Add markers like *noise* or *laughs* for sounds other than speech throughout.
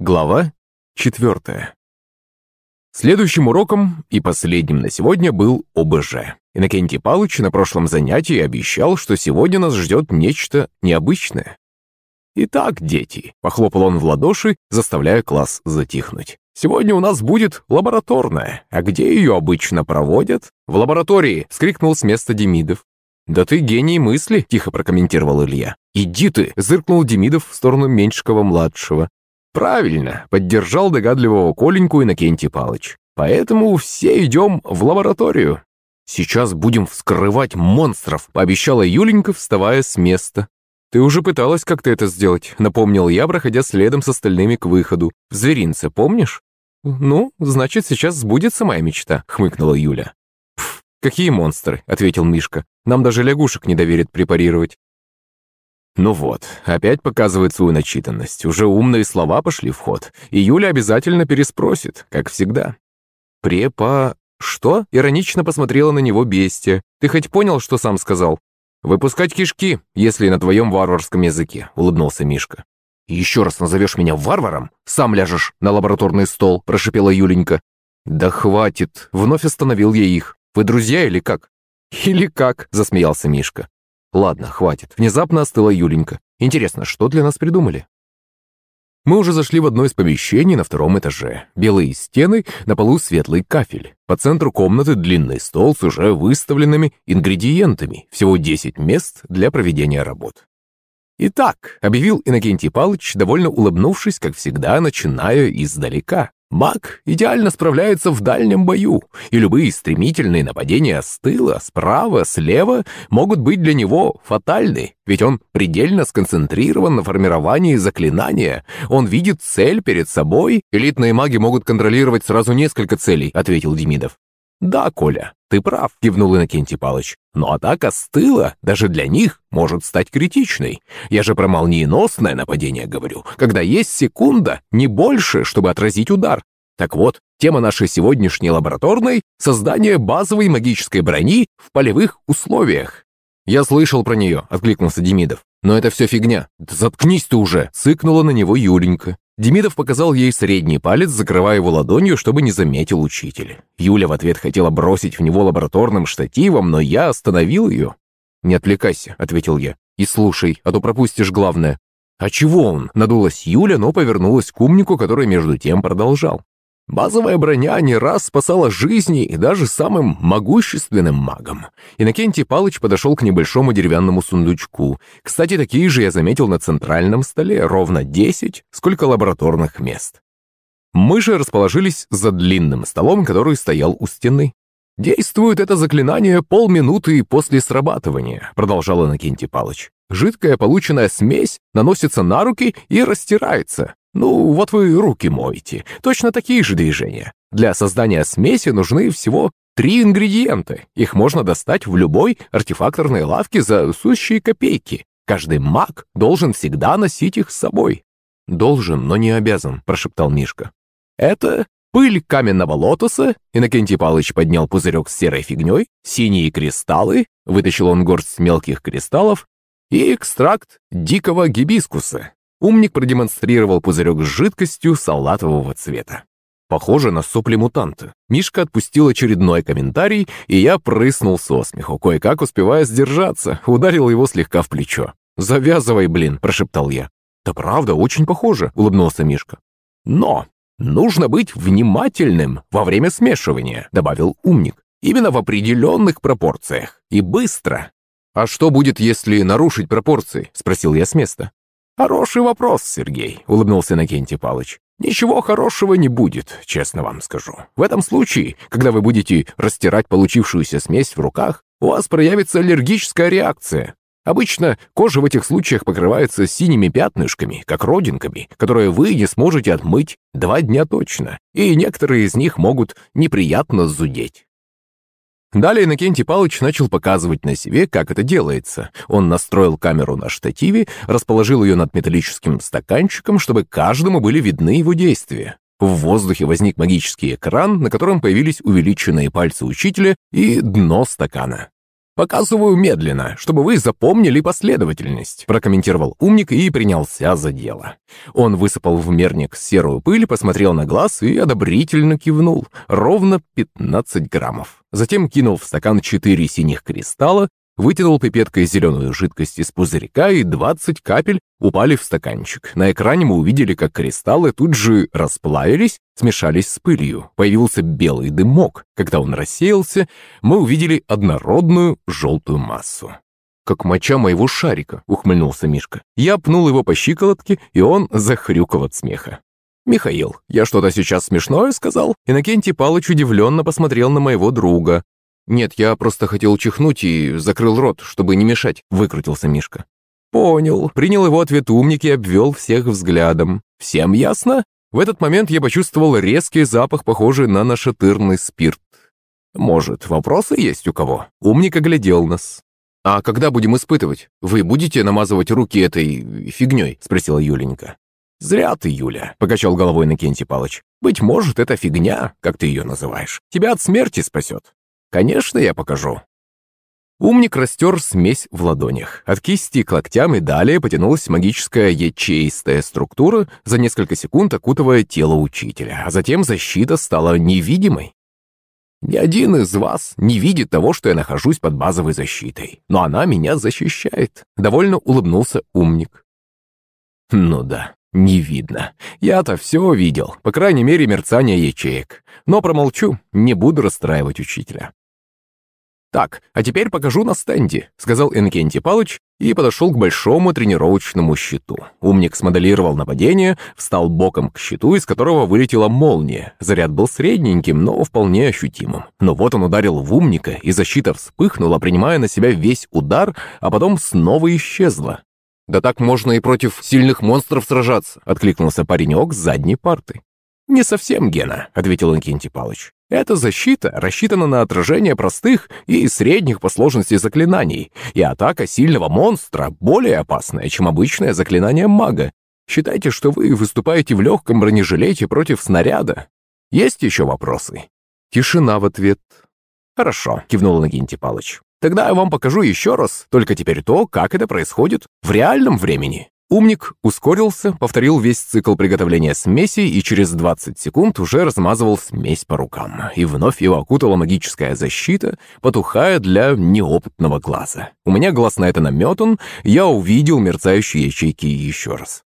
Глава четвертая. Следующим уроком и последним на сегодня был ОБЖ. Иннокентий Павлович на прошлом занятии обещал, что сегодня нас ждет нечто необычное. «Итак, дети», — похлопал он в ладоши, заставляя класс затихнуть. «Сегодня у нас будет лабораторная. А где ее обычно проводят?» «В лаборатории!» — скрикнул с места Демидов. «Да ты гений мысли», — тихо прокомментировал Илья. «Иди ты!» — зыркнул Демидов в сторону Меньшикова-младшего. «Правильно», — поддержал догадливого Коленьку Иннокентий Палыч. «Поэтому все идем в лабораторию». «Сейчас будем вскрывать монстров», — пообещала Юленька, вставая с места. «Ты уже пыталась как-то это сделать», — напомнил я, проходя следом с остальными к выходу. «В зверинце, помнишь?» «Ну, значит, сейчас сбудется моя мечта», — хмыкнула Юля. «Пф, какие монстры», — ответил Мишка. «Нам даже лягушек не доверят препарировать». Ну вот, опять показывает свою начитанность. Уже умные слова пошли в ход. И Юля обязательно переспросит, как всегда. «Препа... что?» — иронично посмотрела на него бестия. «Ты хоть понял, что сам сказал?» «Выпускать кишки, если на твоем варварском языке», — улыбнулся Мишка. «Еще раз назовешь меня варваром, сам ляжешь на лабораторный стол», — прошипела Юленька. «Да хватит», — вновь остановил я их. «Вы друзья или как?» «Или как?» — засмеялся Мишка. Ладно, хватит. Внезапно остыла Юленька. Интересно, что для нас придумали? Мы уже зашли в одно из помещений на втором этаже. Белые стены, на полу светлый кафель. По центру комнаты длинный стол с уже выставленными ингредиентами. Всего 10 мест для проведения работ. «Итак», — объявил Иннокентий Павлович, довольно улыбнувшись, как всегда, начиная издалека. Маг идеально справляется в дальнем бою, и любые стремительные нападения с тыла, справа, слева могут быть для него фатальны, ведь он предельно сконцентрирован на формировании заклинания. Он видит цель перед собой. Элитные маги могут контролировать сразу несколько целей, ответил Демидов. «Да, Коля, ты прав», — кивнул Иннокентий Палыч. «Но атака с тыла даже для них может стать критичной. Я же про молниеносное нападение говорю, когда есть секунда, не больше, чтобы отразить удар. Так вот, тема нашей сегодняшней лабораторной — создание базовой магической брони в полевых условиях». «Я слышал про нее», — откликнулся Демидов. «Но это все фигня». «Да заткнись ты уже!» — цыкнула на него Юленька. Демидов показал ей средний палец, закрывая его ладонью, чтобы не заметил учитель. Юля в ответ хотела бросить в него лабораторным штативом, но я остановил ее. «Не отвлекайся», — ответил я. «И слушай, а то пропустишь главное». «А чего он?» — надулась Юля, но повернулась к умнику, который между тем продолжал. Базовая броня не раз спасала жизни и даже самым могущественным магам. Иннокентий Палыч подошел к небольшому деревянному сундучку. Кстати, такие же я заметил на центральном столе, ровно 10, сколько лабораторных мест. Мы же расположились за длинным столом, который стоял у стены. «Действует это заклинание полминуты после срабатывания», продолжал Иннокентий Палыч. «Жидкая полученная смесь наносится на руки и растирается. Ну, вот вы руки моете. Точно такие же движения. Для создания смеси нужны всего три ингредиента. Их можно достать в любой артефакторной лавке за сущие копейки. Каждый маг должен всегда носить их с собой. «Должен, но не обязан», – прошептал Мишка. «Это пыль каменного лотоса», – Иннокентий Павлович поднял пузырек с серой фигней, синие кристаллы, вытащил он горсть мелких кристаллов, и экстракт дикого гибискуса. Умник продемонстрировал пузырек с жидкостью салатового цвета. Похоже на сопли мутанта. Мишка отпустил очередной комментарий, и я прыснул со смеху, кое-как успевая сдержаться, ударил его слегка в плечо. «Завязывай, блин», – прошептал я. «Да правда, очень похоже», – улыбнулся Мишка. «Но нужно быть внимательным во время смешивания», – добавил умник. «Именно в определенных пропорциях. И быстро». «А что будет, если нарушить пропорции?» – спросил я с места. «Хороший вопрос, Сергей», — улыбнулся Накентий Палыч. «Ничего хорошего не будет, честно вам скажу. В этом случае, когда вы будете растирать получившуюся смесь в руках, у вас проявится аллергическая реакция. Обычно кожа в этих случаях покрывается синими пятнышками, как родинками, которые вы не сможете отмыть два дня точно, и некоторые из них могут неприятно зудеть. Далее Иннокентий Павлович начал показывать на себе, как это делается. Он настроил камеру на штативе, расположил ее над металлическим стаканчиком, чтобы каждому были видны его действия. В воздухе возник магический экран, на котором появились увеличенные пальцы учителя и дно стакана. «Показываю медленно, чтобы вы запомнили последовательность», прокомментировал умник и принялся за дело. Он высыпал в мерник серую пыль, посмотрел на глаз и одобрительно кивнул. Ровно 15 граммов. Затем кинул в стакан 4 синих кристалла, вытянул пипеткой зеленую жидкость из пузырька, и 20 капель упали в стаканчик. На экране мы увидели, как кристаллы тут же расплавились, смешались с пылью. Появился белый дымок. Когда он рассеялся, мы увидели однородную желтую массу. «Как моча моего шарика», — ухмыльнулся Мишка. Я пнул его по щиколотке, и он захрюкал от смеха. «Михаил, я что-то сейчас смешное сказал?» Иннокентий Палыч удивленно посмотрел на моего друга. «Нет, я просто хотел чихнуть и закрыл рот, чтобы не мешать», — выкрутился Мишка. «Понял». Принял его ответ умник и обвел всех взглядом. «Всем ясно?» В этот момент я почувствовал резкий запах, похожий на нашатырный спирт. «Может, вопросы есть у кого?» Умник оглядел нас. «А когда будем испытывать? Вы будете намазывать руки этой фигней?» — спросила Юленька. «Зря ты, Юля», — покачал головой Накентий Палыч. «Быть может, эта фигня, как ты ее называешь, тебя от смерти спасет. Конечно, я покажу». Умник растер смесь в ладонях. От кисти к локтям и далее потянулась магическая ячеистая структура, за несколько секунд окутывая тело учителя, а затем защита стала невидимой. Ни один из вас не видит того, что я нахожусь под базовой защитой, но она меня защищает. Довольно улыбнулся умник. Ну да, не видно. Я-то все видел, по крайней мере, мерцание ячеек. Но промолчу, не буду расстраивать учителя. «Так, а теперь покажу на стенде», — сказал Энкентий Палыч и подошел к большому тренировочному щиту. Умник смоделировал нападение, встал боком к щиту, из которого вылетела молния. Заряд был средненьким, но вполне ощутимым. Но вот он ударил в умника, и защита вспыхнула, принимая на себя весь удар, а потом снова исчезла. «Да так можно и против сильных монстров сражаться», — откликнулся паренек с задней парты. «Не совсем, Гена», — ответил Инкентий Палыч. «Эта защита рассчитана на отражение простых и средних по сложности заклинаний, и атака сильного монстра более опасная, чем обычное заклинание мага. Считайте, что вы выступаете в легком бронежилете против снаряда. Есть еще вопросы?» Тишина в ответ. «Хорошо», — кивнул Иннокентий Палыч. «Тогда я вам покажу еще раз, только теперь то, как это происходит в реальном времени». Умник ускорился, повторил весь цикл приготовления смеси и через 20 секунд уже размазывал смесь по рукам. И вновь его окутала магическая защита, потухая для неопытного глаза. У меня глаз на это наметан, я увидел мерцающие ячейки еще раз.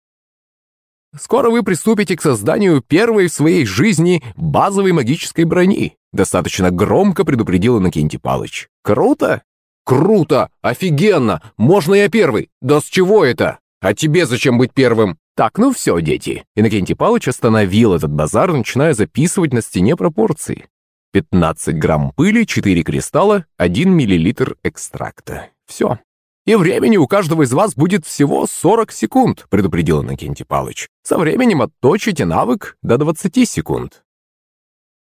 Скоро вы приступите к созданию первой в своей жизни базовой магической брони. Достаточно громко предупредил Иннокентий Палыч. Круто? Круто! Офигенно! Можно я первый? Да с чего это? А тебе зачем быть первым? Так, ну все, дети. Иннокентий Павлович остановил этот базар, начиная записывать на стене пропорции. 15 грамм пыли, 4 кристалла, 1 миллилитр экстракта. Все. И времени у каждого из вас будет всего 40 секунд, предупредил Иннокентий Павлович. Со временем отточите навык до 20 секунд.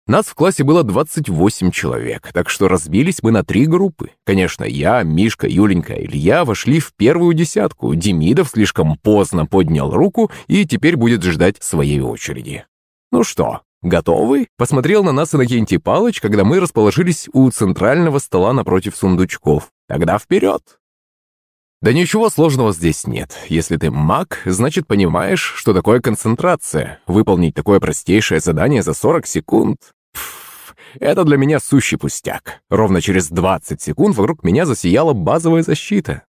Нас в классе было 28 человек, так что разбились мы на три группы. Конечно, я, Мишка, Юленька Илья вошли в первую десятку. Демидов слишком поздно поднял руку и теперь будет ждать своей очереди. Ну что, готовы? Посмотрел на нас Иннокентий Палыч, когда мы расположились у центрального стола напротив сундучков. Тогда вперед! Да ничего сложного здесь нет. Если ты маг, значит понимаешь, что такое концентрация. Выполнить такое простейшее задание за 40 секунд это для меня сущий пустяк. Ровно через 20 секунд вокруг меня засияла базовая защита.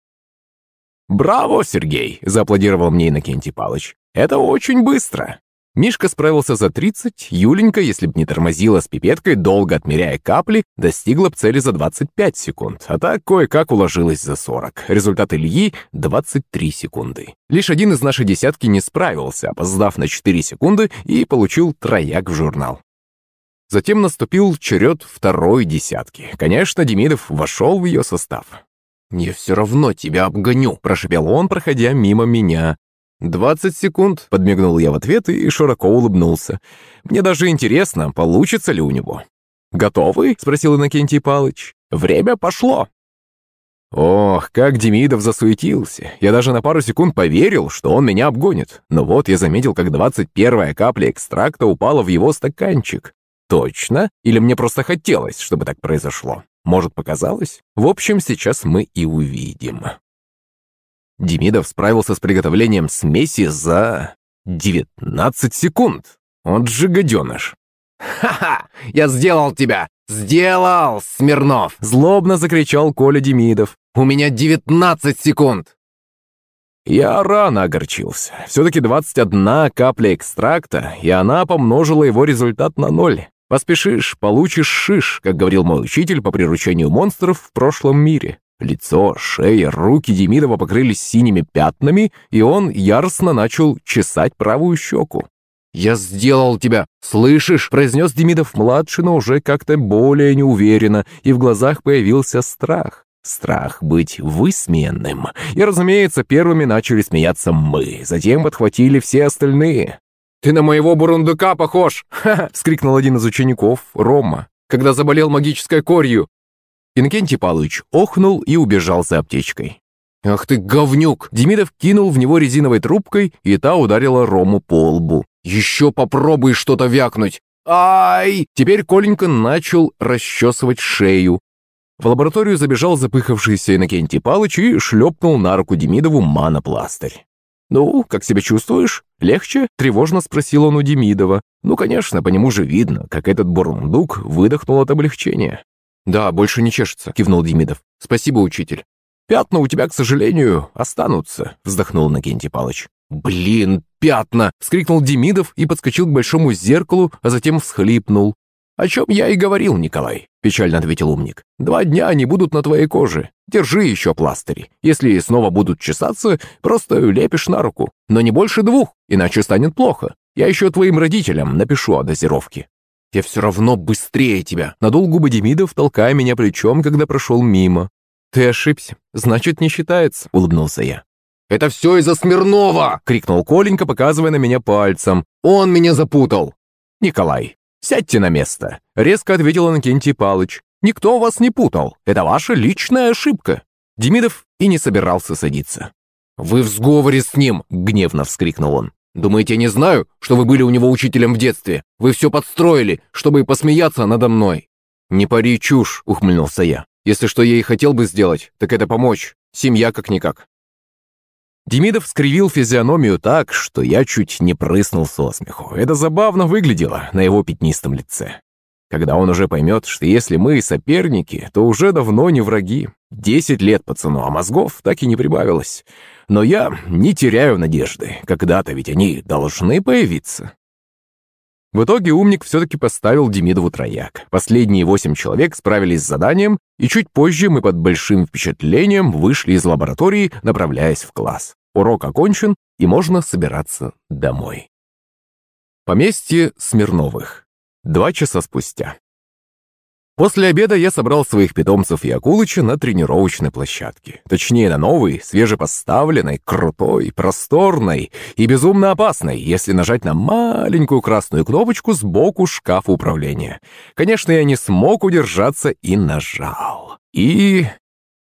«Браво, Сергей!» – зааплодировал мне Иннокентий Палыч. «Это очень быстро!» Мишка справился за 30, Юленька, если б не тормозила с пипеткой, долго отмеряя капли, достигла б цели за 25 секунд, а так кое-как уложилась за 40. Результат Ильи — 23 секунды. Лишь один из нашей десятки не справился, опоздав на 4 секунды и получил трояк в журнал. Затем наступил черед второй десятки. Конечно, Демидов вошел в ее состав. «Я все равно тебя обгоню», – прошепел он, проходя мимо меня. «Двадцать секунд», – подмигнул я в ответ и широко улыбнулся. «Мне даже интересно, получится ли у него». «Готовы?» – спросил Иннокентий Палыч. «Время пошло». Ох, как Демидов засуетился. Я даже на пару секунд поверил, что он меня обгонит. Но вот я заметил, как двадцать первая капля экстракта упала в его стаканчик. Точно? Или мне просто хотелось, чтобы так произошло? Может, показалось? В общем, сейчас мы и увидим. Демидов справился с приготовлением смеси за 19 секунд. Он же гаденыш. «Ха-ха! Я сделал тебя! Сделал, Смирнов!» Злобно закричал Коля Демидов. «У меня 19 секунд!» Я рано огорчился. Все-таки 21 капля экстракта, и она помножила его результат на ноль. Поспешишь, получишь шиш, как говорил мой учитель по приручению монстров в прошлом мире. Лицо, шея, руки Демидова покрылись синими пятнами, и он яростно начал чесать правую щеку. «Я сделал тебя, слышишь?» произнес Демидов-младший, но уже как-то более неуверенно, и в глазах появился страх. Страх быть высмеянным. И, разумеется, первыми начали смеяться мы, затем подхватили все остальные. «Ты на моего бурундука похож!» *laughs* Вскрикнул один из учеников, Рома, когда заболел магической корью. Иннокентий Павлович охнул и убежал за аптечкой. «Ах ты говнюк!» Демидов кинул в него резиновой трубкой, и та ударила Рому по лбу. «Еще попробуй что-то вякнуть!» «Ай!» Теперь Коленька начал расчесывать шею. В лабораторию забежал запыхавшийся Иннокентий Палыч и шлепнул на руку Демидову манопластырь. «Ну, как себя чувствуешь? Легче?» – тревожно спросил он у Демидова. Ну, конечно, по нему же видно, как этот бурундук выдохнул от облегчения. «Да, больше не чешется», – кивнул Демидов. «Спасибо, учитель». «Пятна у тебя, к сожалению, останутся», – вздохнул Накентий Палыч. «Блин, пятна!» – вскрикнул Демидов и подскочил к большому зеркалу, а затем всхлипнул. «О чем я и говорил, Николай», – печально ответил умник. «Два дня они будут на твоей коже. Держи еще пластыри. Если снова будут чесаться, просто лепишь на руку. Но не больше двух, иначе станет плохо. Я еще твоим родителям напишу о дозировке». «Я все равно быстрее тебя», – надул губы Демидов, толкая меня плечом, когда прошел мимо. «Ты ошибся. Значит, не считается», – улыбнулся я. «Это все из-за Смирнова!» — крикнул Коленька, показывая на меня пальцем. «Он меня запутал!» «Николай, сядьте на место!» — резко ответил Анкентий Палыч. «Никто вас не путал. Это ваша личная ошибка». Демидов и не собирался садиться. «Вы в сговоре с ним!» — гневно вскрикнул он. «Думаете, я не знаю, что вы были у него учителем в детстве? Вы все подстроили, чтобы посмеяться надо мной!» «Не пари чушь!» — ухмыльнулся я. «Если что я и хотел бы сделать, так это помочь. Семья как-никак». Демидов скривил физиономию так, что я чуть не прыснул со смеху. Это забавно выглядело на его пятнистом лице. Когда он уже поймет, что если мы соперники, то уже давно не враги. Десять лет пацану, а мозгов так и не прибавилось. Но я не теряю надежды. Когда-то ведь они должны появиться. В итоге умник все-таки поставил Демидову трояк. Последние восемь человек справились с заданием, и чуть позже мы под большим впечатлением вышли из лаборатории, направляясь в класс. Урок окончен, и можно собираться домой. Поместье Смирновых. Два часа спустя. После обеда я собрал своих питомцев и Акулыча на тренировочной площадке. Точнее, на новой, свежепоставленной, крутой, просторной и безумно опасной, если нажать на маленькую красную кнопочку сбоку шкафа управления. Конечно, я не смог удержаться и нажал. И...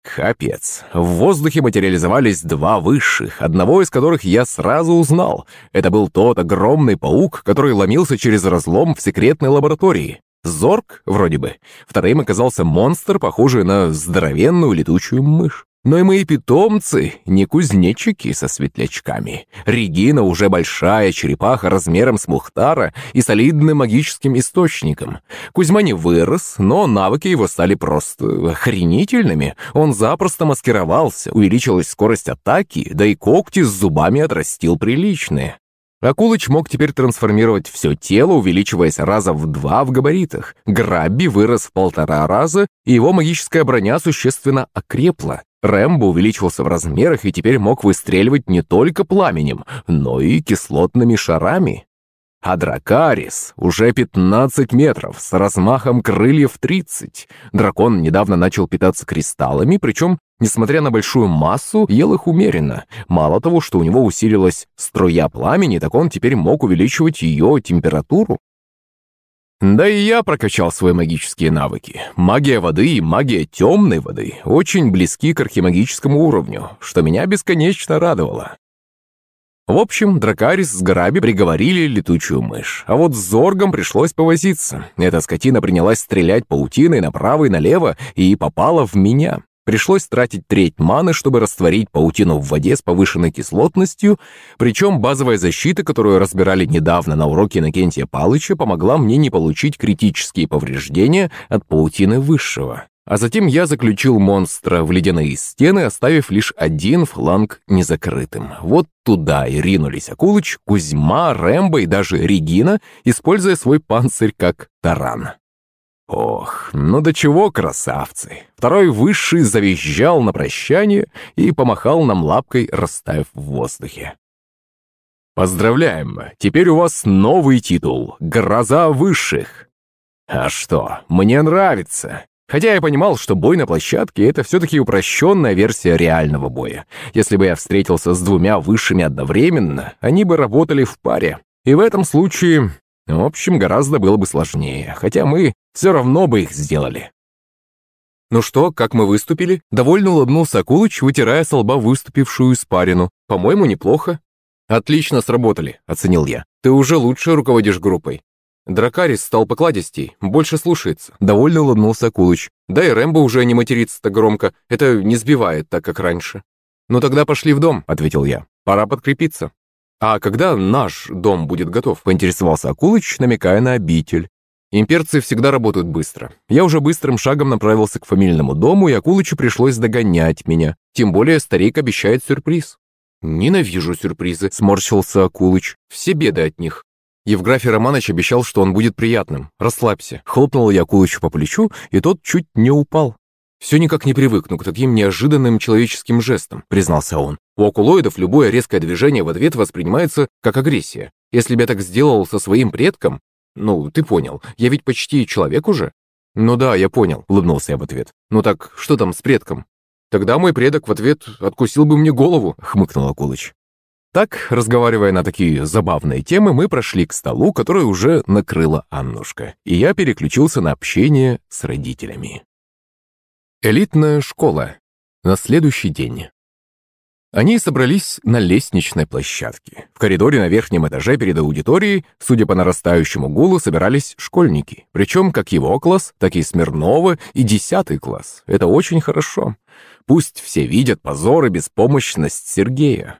Капец. В воздухе материализовались два высших, одного из которых я сразу узнал. Это был тот огромный паук, который ломился через разлом в секретной лаборатории. Зорг, вроде бы. Вторым оказался монстр, похожий на здоровенную летучую мышь. Но и мои питомцы не кузнечики со светлячками. Регина уже большая черепаха размером с Мухтара и солидным магическим источником. Кузьма не вырос, но навыки его стали просто охренительными. Он запросто маскировался, увеличилась скорость атаки, да и когти с зубами отрастил приличные. Акулыч мог теперь трансформировать все тело, увеличиваясь раза в два в габаритах. Грабби вырос в полтора раза, и его магическая броня существенно окрепла. Рэмбо увеличился в размерах и теперь мог выстреливать не только пламенем, но и кислотными шарами. А Дракарис уже 15 метров, с размахом крыльев 30. Дракон недавно начал питаться кристаллами, причем, несмотря на большую массу, ел их умеренно. Мало того, что у него усилилась струя пламени, так он теперь мог увеличивать ее температуру. Да и я прокачал свои магические навыки. Магия воды и магия темной воды очень близки к архимагическому уровню, что меня бесконечно радовало. В общем, Дракарис с Гараби приговорили летучую мышь. А вот с Зоргом пришлось повозиться. Эта скотина принялась стрелять паутиной направо и налево и попала в меня. Пришлось тратить треть маны, чтобы растворить паутину в воде с повышенной кислотностью, причем базовая защита, которую разбирали недавно на уроке Иннокентия Палыча, помогла мне не получить критические повреждения от паутины высшего. А затем я заключил монстра в ледяные стены, оставив лишь один фланг незакрытым. Вот туда и ринулись Акулыч, Кузьма, Рэмбо и даже Регина, используя свой панцирь как таран. Ох, ну до чего красавцы! Второй высший завизжал на прощание и помахал нам лапкой, растаяв в воздухе. Поздравляем! Теперь у вас новый титул — «Гроза высших». А что, мне нравится. Хотя я понимал, что бой на площадке — это все-таки упрощенная версия реального боя. Если бы я встретился с двумя высшими одновременно, они бы работали в паре. И в этом случае, в общем, гораздо было бы сложнее, хотя мы все равно бы их сделали. «Ну что, как мы выступили?» Довольно улыбнулся Акулыч, вытирая со лба выступившую испарину. «По-моему, неплохо». «Отлично сработали», — оценил я. «Ты уже лучше руководишь группой. Дракарис стал покладистей, больше слушается. Довольно улыбнулся Акулыч. Да и Рэмбо уже не матерится так громко. Это не сбивает так, как раньше. «Ну тогда пошли в дом», — ответил я. «Пора подкрепиться». «А когда наш дом будет готов?» — поинтересовался Акулыч, намекая на обитель. Имперцы всегда работают быстро. Я уже быстрым шагом направился к фамильному дому, и Акулычу пришлось догонять меня. Тем более старик обещает сюрприз. «Ненавижу сюрпризы», — сморщился Акулыч. «Все беды от них». Евграфий Романович обещал, что он будет приятным. Расслабься. Хлопнул я Акулычу по плечу, и тот чуть не упал. «Все никак не привыкну к таким неожиданным человеческим жестам», признался он. «У акулоидов любое резкое движение в ответ воспринимается как агрессия. Если бы я так сделал со своим предком... Ну, ты понял, я ведь почти человек уже». «Ну да, я понял», — улыбнулся я в ответ. «Ну так, что там с предком?» «Тогда мой предок в ответ откусил бы мне голову», — хмыкнул Акулыч. Так, разговаривая на такие забавные темы, мы прошли к столу, который уже накрыла Аннушка, и я переключился на общение с родителями. Элитная школа. На следующий день. Они собрались на лестничной площадке. В коридоре на верхнем этаже перед аудиторией, судя по нарастающему гулу, собирались школьники. Причем как его класс, так и Смирнова и десятый класс. Это очень хорошо. Пусть все видят позор и беспомощность Сергея.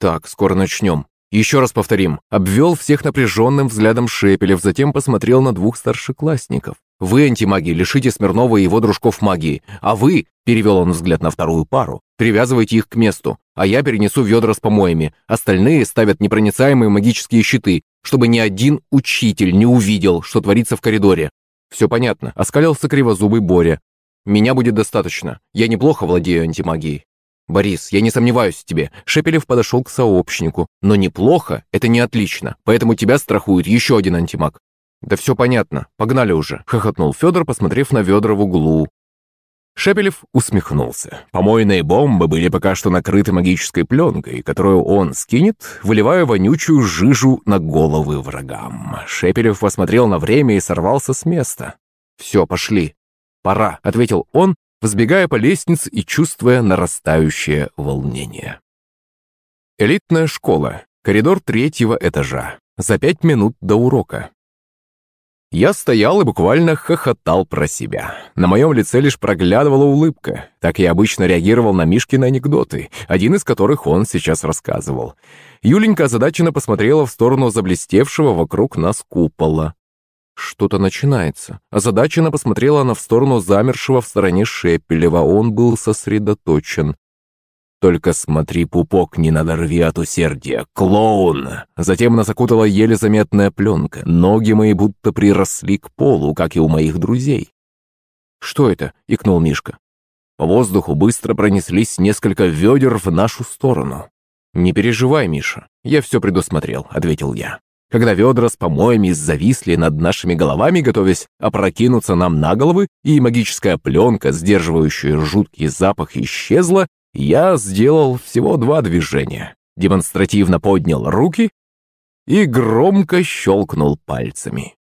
«Так, скоро начнем. Еще раз повторим». Обвел всех напряженным взглядом Шепелев, затем посмотрел на двух старшеклассников. «Вы, антимаги, лишите Смирнова и его дружков магии, а вы, — перевел он взгляд на вторую пару, — привязывайте их к месту, а я перенесу ведра с помоями. Остальные ставят непроницаемые магические щиты, чтобы ни один учитель не увидел, что творится в коридоре. Все понятно, оскалился кривозубый Боря. Меня будет достаточно, я неплохо владею антимагией. «Борис, я не сомневаюсь в тебе». Шепелев подошел к сообщнику. «Но неплохо — это не отлично, поэтому тебя страхует еще один антимаг». «Да все понятно, погнали уже», — хохотнул Федор, посмотрев на ведра в углу. Шепелев усмехнулся. Помойные бомбы были пока что накрыты магической пленкой, которую он скинет, выливая вонючую жижу на головы врагам. Шепелев посмотрел на время и сорвался с места. «Все, пошли». «Пора», — ответил он взбегая по лестнице и чувствуя нарастающее волнение. Элитная школа. Коридор третьего этажа. За пять минут до урока. Я стоял и буквально хохотал про себя. На моем лице лишь проглядывала улыбка. Так я обычно реагировал на Мишкины анекдоты, один из которых он сейчас рассказывал. Юленька озадаченно посмотрела в сторону заблестевшего вокруг нас купола. Что-то начинается. Озадаченно посмотрела она в сторону замершего в стороне Шепелева. Он был сосредоточен. «Только смотри, пупок, не надорви от усердия! Клоун!» Затем она закутала еле заметная пленка. Ноги мои будто приросли к полу, как и у моих друзей. «Что это?» — икнул Мишка. По воздуху быстро пронеслись несколько ведер в нашу сторону. «Не переживай, Миша, я все предусмотрел», — ответил я. Когда ведра с помоями зависли над нашими головами, готовясь опрокинуться нам на головы, и магическая пленка, сдерживающая жуткий запах, исчезла, я сделал всего два движения. Демонстративно поднял руки и громко щелкнул пальцами.